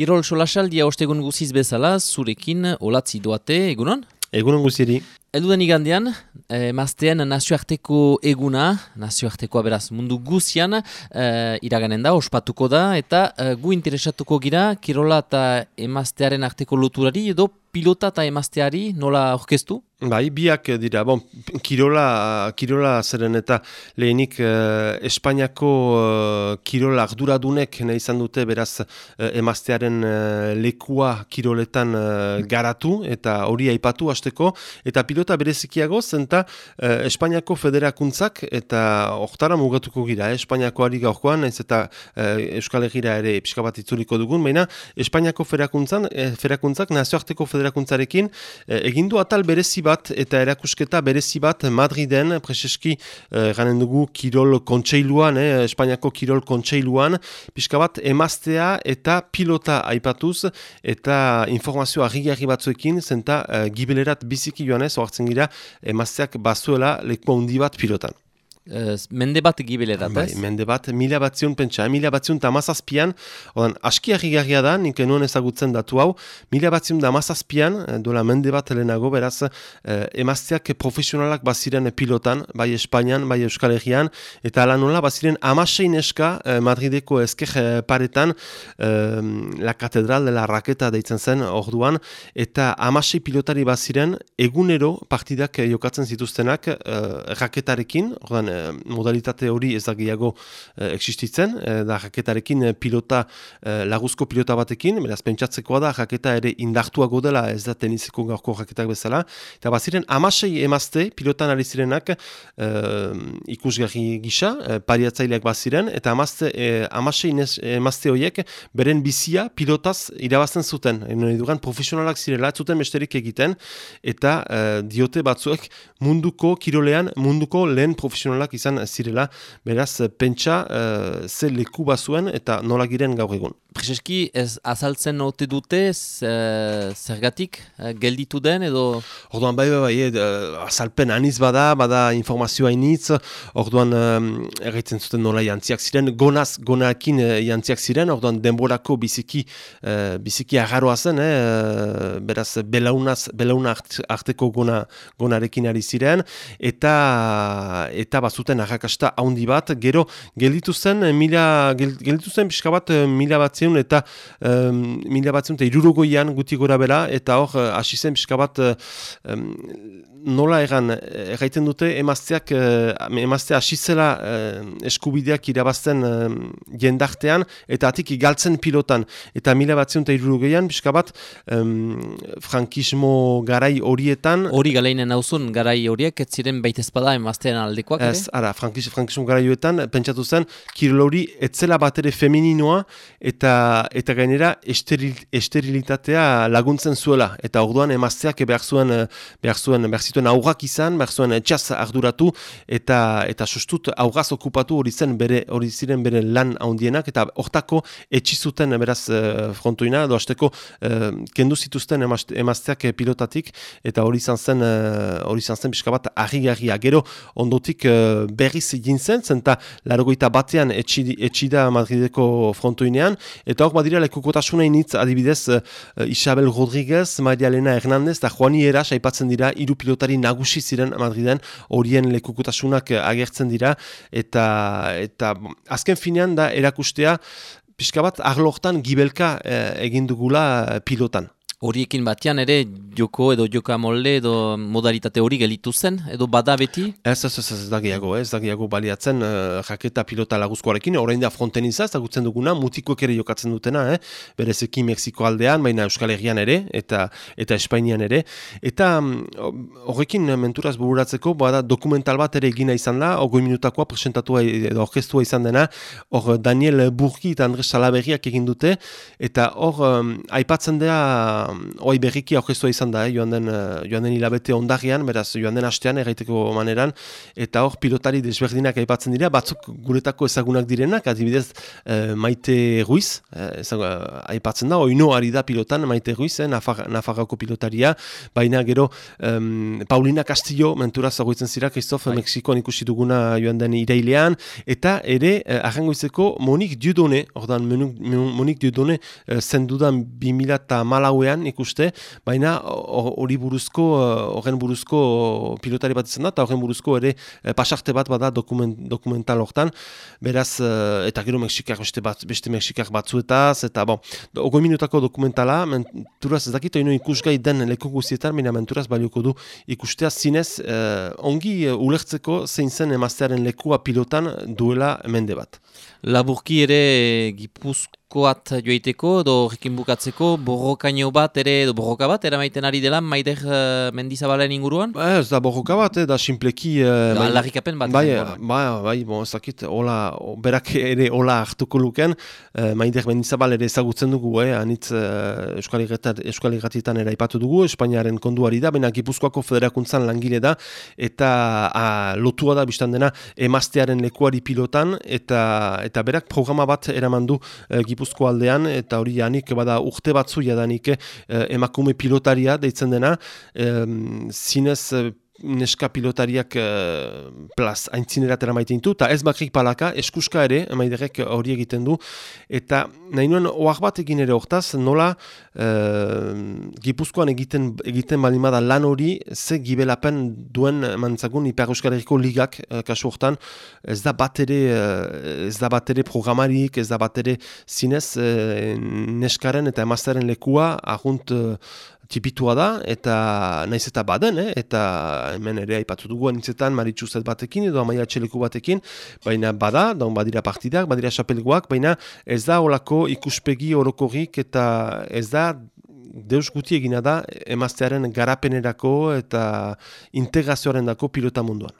Kirol solasaldia ostegun guziz bezala, zurekin olatzi doate, egunon? Egunon guziri. Eluden igandean, eh, maztean nazioarteko eguna, nazioartekoa beraz mundu guzian, eh, iraganen da, ospatuko da, eta eh, gu interesatuko gira, kirola eta emaztearen arteko loturari, edo pilota eta emazteari nola orkestu? Bai, biak dira, bon, kirola, kirola zeren eta lehenik eh, Espainiako eh, kirola arduradunek nahi izan dute beraz eh, emaztearen eh, lekua kiroletan eh, garatu eta hori aipatu hasteko eta pilota berezikiago zenta eh, Espainiako federakuntzak eta oktara mugatuko gira, eh, Espainiako ari gaurkoan, naiz eta eh, Euskal Egira ere pixka bat itzuliko dugun, baina Espainiako federakuntzan, eh, federakuntzak nazioarteko federakuntzarekin eh, egindu atal berezi bat eta erakusketa berezi bat Madriden, preseski eh, ganen dugu Kirol Kontseiluan, eh, Espainiako Kirol Kontseiluan, pixka bat emaztea eta pilota aipatuz eta informazio argi-argi batzuekin, zenta eh, gibelerat biziki joanez, oartzen gira, emazteak bazuela leku handi bat pilotan. Uh, mende bat gibelerat, Bai, ez? mende bat, mila batzion pentsa, mila batzion tamazazpian, odan, aski harrigarria da, nik nuen ezagutzen datu hau, mila batzion tamazazpian, eh, dola mende bat lehenago, beraz, eh, emazteak profesionalak baziren pilotan, bai Espainian, bai Euskal Herrian, eta ala nola, baziren amasein eska eh, Madrideko esker eh, paretan, eh, la katedral de la raketa deitzen zen orduan, eta amasei pilotari baziren, egunero partidak eh, jokatzen zituztenak eh, raketarekin, orduan, eh, modalitate hori ez da gehiago eh, existitzen, eh, da raketarekin eh, pilota, eh, laguzko pilota batekin, beraz pentsatzekoa da raketa ere indartuago dela ez da tenizeko gaurko raketak bezala, eta baziren amasei emazte pilotan ari zirenak eh, ikusgarri gisa, eh, pariatzaileak baziren, eta amazte, eh, amasei emazte horiek beren bizia pilotaz irabazten zuten, eno dugan profesionalak zirela, zuten besterik egiten, eta eh, diote batzuek munduko kirolean, munduko lehen profesionalak izan zirela, beraz pentsa uh, ze leku bazuen eta nola giren gaur egun. Prezeski ez azaltzen ote dute, eh, zergatik eh, gelditu den, edo... Orduan bai, bai, bai, eh, azalpen aniz bada, bada informazioa initz, orduan um, erraitzen zuten nola jantziak ziren, gonaz, gonakin jantziak ziren, orduan denborako biziki, eh, biziki agarroa zen, eh, beraz belaunaz, belauna art- arteko gona, gonarekin ari ziren, eta eta bazuten arrakasta handi bat, gero gelditu zen, eh, mila, gel- gelditu zen pixka bat eh, mila batzeun eta um, mila batzeun eta irurogoian guti gora bera, eta hor eh, hasi zen pixka bat em, nola egan, erraiten dute emazteak, emaztea hasi zela eskubideak irabazten jendartean, eta atik galtzen pilotan, eta mila batzeun eta irurogeian pixka bat em, frankismo garai horietan, Hori galeinen hauzun, garai horiek, ez ziren baitezpada emaztean aldekoak, Ez, ara, frankis, frankismo garaioetan, pentsatu zen, kirol hori etzela bat ere femininoa, eta, eta gainera esteril, esterilitatea laguntzen zuela. Eta orduan emazteak behar zuen, eh, behar zuen, behar zituen aurrak izan, behar zuen etxaz arduratu, eta, eta sustut aurraz okupatu hori zen bere, hori ziren bere lan handienak, eta hortako etxizuten beraz eh, frontoina, edo hasteko eh, kendu zituzten emazte- emazteak eh, pilotatik, eta hori izan zen, eh, hori izan zen pixka bat argi-garria. Gero, ondotik berriz egin zen, zenta larogoita batean etxi, etxida Madrideko frontoinean, eta hor badira lekukotasuna initz adibidez uh, Isabel Rodriguez, Maria Elena Hernandez eta Juani Eras aipatzen dira hiru pilotari nagusi ziren Madriden horien lekukotasunak eh, agertzen dira eta eta azken finean da erakustea pixka bat arlortan gibelka eh, egin dugula pilotan. Horiekin batean ere joko edo joka molde edo modalitate hori gelitu zen, edo bada beti? Ez, ez, ez, ez da gehiago, ez da baliatzen uh, jaketa pilota laguzkoarekin, orain da fronten izaz, ezagutzen duguna, mutikoek ere jokatzen dutena, eh? berezeki Mexiko aldean, baina Euskal Herrian ere, eta eta Espainian ere. Eta mm, horrekin menturaz bururatzeko, bada dokumental bat ere egina izan da, ogoi minutakoa presentatua edo orkestua izan dena, hor Daniel Burki eta Andres Salaberriak egin dute, eta hor um, aipatzen dira oi berriki aurkeztua izan da, eh, joan, den, joan den hilabete ondagian, beraz joan den hastean erraiteko maneran, eta hor pilotari desberdinak aipatzen dira, batzuk guretako ezagunak direnak, adibidez maite ruiz, eh, aipatzen da, oino ari da pilotan maite ruiz, eh, Nafarroko pilotaria, baina gero Paulina Castillo, mentura zagoitzen zira, Kristof, bai. Mexikoan ikusi duguna joan den irailean, eta ere, eh, arrangoizeko Monik Dudone, ordan Monik Dudone eh, zendudan 2000 eta malauean ikuste, baina hori buruzko, eh, horren buruzko pilotari bat izan da, eta horren buruzko ere eh, pasarte bat bada dokument, dokumental hortan, beraz, eta gero Mexikar beste, bat, beste Mexikar batzuetaz, eta bon, ogoi minutako dokumentala, menturaz ez dakit, oino ikusgai den leku guzietan, baina menturaz balioko du ikustea zinez, ongi ulertzeko zein zen emaztearen lekua pilotan duela mende bat. Laburki ere Gipuzko koat joiteko, edo horrekin bukatzeko, borrokaino bat ere, edo borroka bat, eramaiten ari dela, maider uh, mendizabalen inguruan? Ba, ez da borroka bat, eh, da simpleki... Uh, da, bai, bat. Bai, bai, bai, bon, ez dakit, hola, berak ere hola hartuko luken, uh, maider mendizabal ere ezagutzen dugu, eh, anitz uh, Euskal Iratietan ere ipatu dugu, Espainiaren konduari da, baina Gipuzkoako federakuntzan langile da, eta uh, lotua da, biztan dena, emaztearen lekuari pilotan, eta eta berak programa bat eramandu uh, Gipuzko aldean, eta hori janik bada urte batzu jadanik eh, emakume pilotaria deitzen dena, eh, zinez neska pilotariak uh, plaz aintzineratera maite intu, eta ez bakrik palaka, eskuska ere, emaiderek hori egiten du, eta nahi nuen oak bat egin ere hortaz, nola uh, gipuzkoan egiten, egiten balimada lan hori, ze gibelapen duen mantzagun Iper Euskal Ligak, uh, kasu hortan, ez da bat ere, uh, ez da bat ere programarik, ez da bat ere zinez, uh, neskaren eta emaztaren lekua, ahunt uh, tipitua da, eta naiz eta baden, eh? eta hemen ere aipatu dugu anitzetan maritxuzet batekin edo amaia txeleku batekin, baina bada, daun badira partidak, badira xapelgoak, baina ez da olako ikuspegi orokorrik eta ez da deus guti egina da emaztearen garapenerako eta integrazioaren dako pilota munduan.